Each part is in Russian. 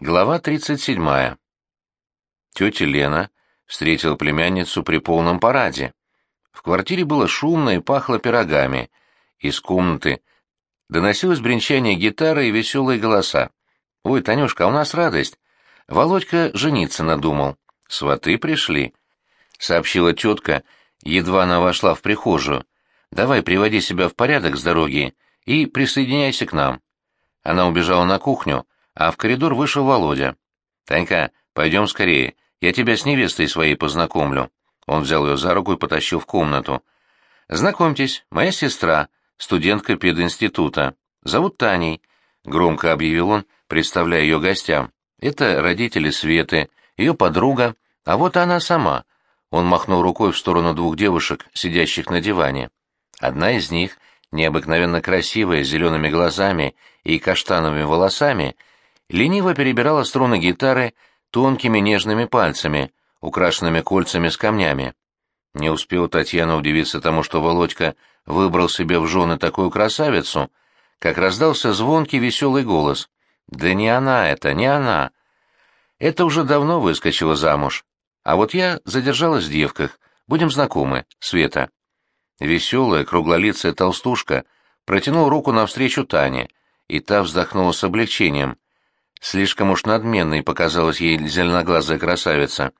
Глава 37. Тетя Лена встретила племянницу при полном параде. В квартире было шумно и пахло пирогами. Из комнаты доносилось бренчание гитары и веселые голоса. «Ой, Танюшка, а у нас радость. Володька жениться надумал. Сваты пришли», — сообщила тетка, едва она вошла в прихожую. «Давай приводи себя в порядок с дороги и присоединяйся к нам». Она убежала на кухню, — а в коридор вышел Володя. «Танька, пойдем скорее, я тебя с невестой своей познакомлю». Он взял ее за руку и потащил в комнату. «Знакомьтесь, моя сестра, студентка пединститута. Зовут Таней», — громко объявил он, представляя ее гостям. «Это родители Светы, ее подруга, а вот она сама». Он махнул рукой в сторону двух девушек, сидящих на диване. Одна из них, необыкновенно красивая, с зелеными глазами и каштановыми волосами, — лениво перебирала струны гитары тонкими нежными пальцами, украшенными кольцами с камнями. Не успела Татьяна удивиться тому, что Володька выбрал себе в жены такую красавицу, как раздался звонкий веселый голос. «Да не она это, не она!» Это уже давно выскочила замуж. А вот я задержалась в девках. Будем знакомы, Света. Веселая, круглолицая толстушка протянула руку навстречу Тане, и та вздохнула с облегчением. Слишком уж надменной показалась ей зеленоглазая красавица.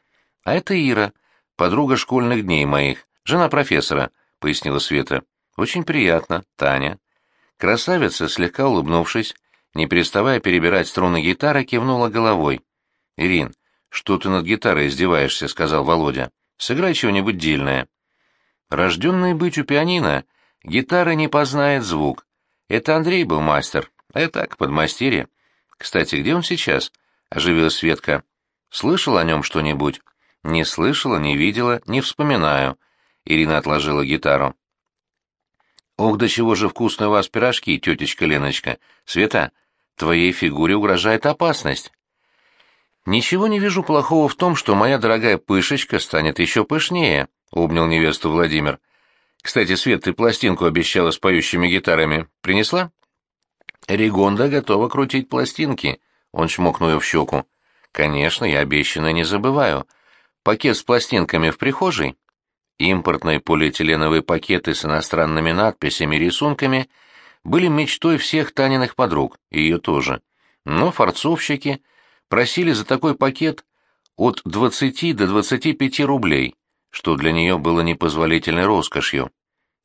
А это Ира, подруга школьных дней моих, жена профессора, — пояснила Света. Очень приятно, Таня. Красавица, слегка улыбнувшись, не переставая перебирать струны гитары, кивнула головой. «Ирин, что ты над гитарой издеваешься?» — сказал Володя. «Сыграй чего-нибудь дельное». Рожденный быть у пианино, гитара не познает звук. Это Андрей был мастер, а я так, подмастерье. Кстати, где он сейчас? Оживилась Светка. Слышал о нем что-нибудь? Не слышала, не видела, не вспоминаю. Ирина отложила гитару. Ох, до чего же вкусные у вас пирожки, тетечка Леночка. Света, твоей фигуре угрожает опасность. Ничего не вижу плохого в том, что моя дорогая пышечка станет еще пышнее, обнял невесту Владимир. Кстати, Свет, ты пластинку обещала с поющими гитарами. Принесла? Ригонда готова крутить пластинки. Он чмокнул ее в щеку. Конечно, я обещанное не забываю. Пакет с пластинками в прихожей. Импортные полиэтиленовые пакеты с иностранными надписями и рисунками были мечтой всех Таниных подруг, и ее тоже. Но форцовщики просили за такой пакет от 20 до 25 рублей, что для нее было непозволительной роскошью.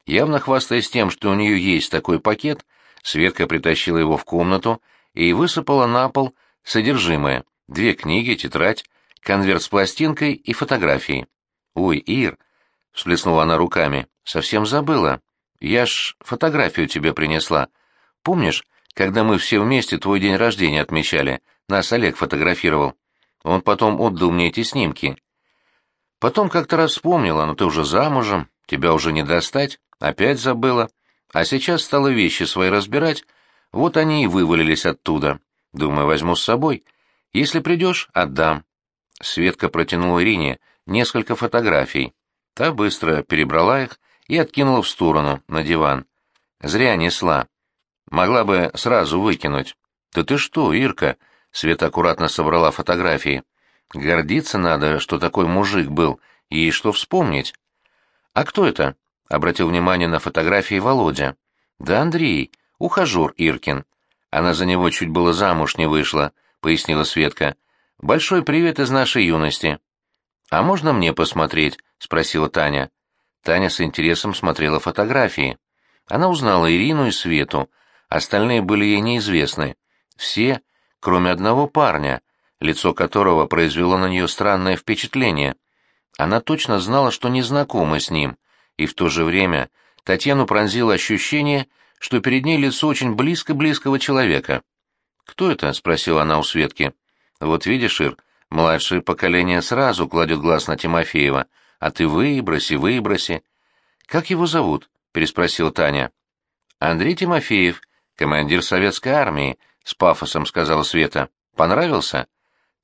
Явно хвастаясь тем, что у нее есть такой пакет, Светка притащила его в комнату и высыпала на пол содержимое. Две книги, тетрадь, конверт с пластинкой и фотографией. «Ой, Ир!» — всплеснула она руками. «Совсем забыла. Я ж фотографию тебе принесла. Помнишь, когда мы все вместе твой день рождения отмечали? Нас Олег фотографировал. Он потом отдал мне эти снимки. Потом как-то раз вспомнила, но ты уже замужем, тебя уже не достать. Опять забыла. А сейчас стала вещи свои разбирать, вот они и вывалились оттуда. Думаю, возьму с собой. Если придешь, отдам. Светка протянула Ирине несколько фотографий. Та быстро перебрала их и откинула в сторону, на диван. Зря несла. Могла бы сразу выкинуть. «Да ты что, Ирка?» Света аккуратно собрала фотографии. «Гордиться надо, что такой мужик был, и что вспомнить». «А кто это?» — обратил внимание на фотографии Володя. «Да Андрей, ухажер Иркин. Она за него чуть было замуж не вышла», — пояснила Светка. «Большой привет из нашей юности». «А можно мне посмотреть?» — спросила Таня. Таня с интересом смотрела фотографии. Она узнала Ирину и Свету, остальные были ей неизвестны. Все, кроме одного парня, лицо которого произвело на нее странное впечатление. Она точно знала, что не знакома с ним, и в то же время Татьяну пронзило ощущение, что перед ней лицо очень близко-близкого человека. «Кто это?» — спросила она у Светки. «Вот видишь, Ир, младшее поколение сразу кладет глаз на Тимофеева, а ты выброси, выброси». «Как его зовут?» — переспросила Таня. «Андрей Тимофеев, командир советской армии», — с пафосом сказала Света. «Понравился?»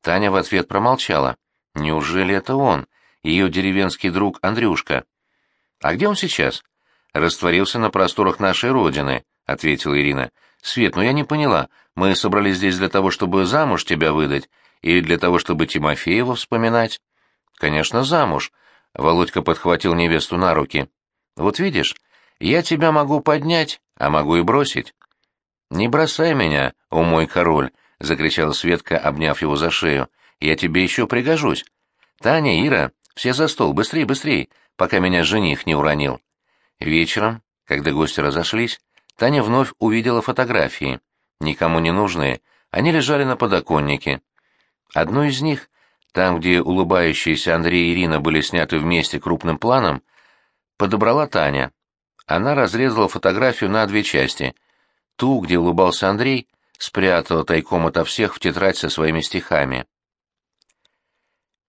Таня в ответ промолчала. «Неужели это он, ее деревенский друг Андрюшка?» «А где он сейчас?» «Растворился на просторах нашей Родины», — ответила Ирина. «Свет, ну я не поняла, Мы собрались здесь для того, чтобы замуж тебя выдать, или для того, чтобы Тимофеева вспоминать?» «Конечно, замуж», — Володька подхватил невесту на руки. «Вот видишь, я тебя могу поднять, а могу и бросить». «Не бросай меня, о мой король!» — закричала Светка, обняв его за шею. «Я тебе еще пригожусь. Таня, Ира, все за стол, быстрей, быстрей, пока меня жених не уронил». Вечером, когда гости разошлись, Таня вновь увидела фотографии. Никому не нужные, они лежали на подоконнике. Одну из них, там, где улыбающиеся Андрей и Ирина были сняты вместе крупным планом, подобрала Таня. Она разрезала фотографию на две части — Ту, где улыбался Андрей, спрятала тайком ото всех в тетрадь со своими стихами.